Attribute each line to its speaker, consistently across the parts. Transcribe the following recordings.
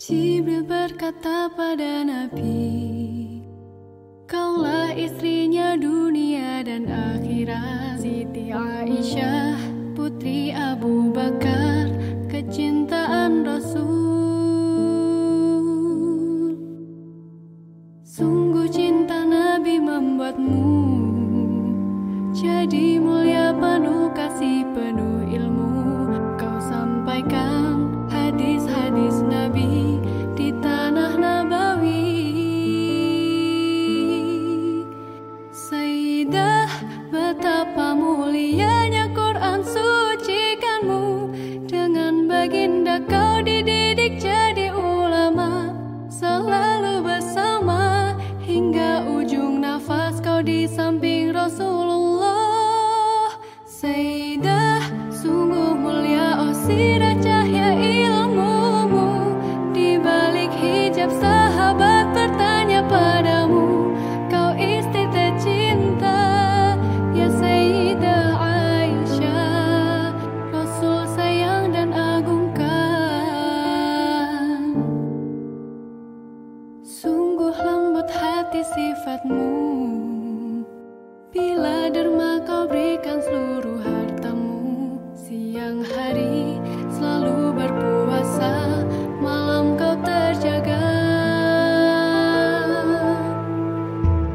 Speaker 1: Jibril berkata pada Nabi Kaulah istrinya dunia dan akhirat. Siti Aisyah putri Abu Bakar Kecintaan Rasul. Sungguh cinta Nabi membuatmu Bila derma kau berikan seluruh hartamu Siang hari selalu berpuasa Malam kau terjaga.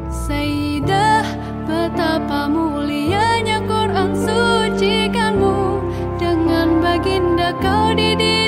Speaker 1: Sayyidah betapa mulianya Quran sucikanmu. Dengan baginda kau dididik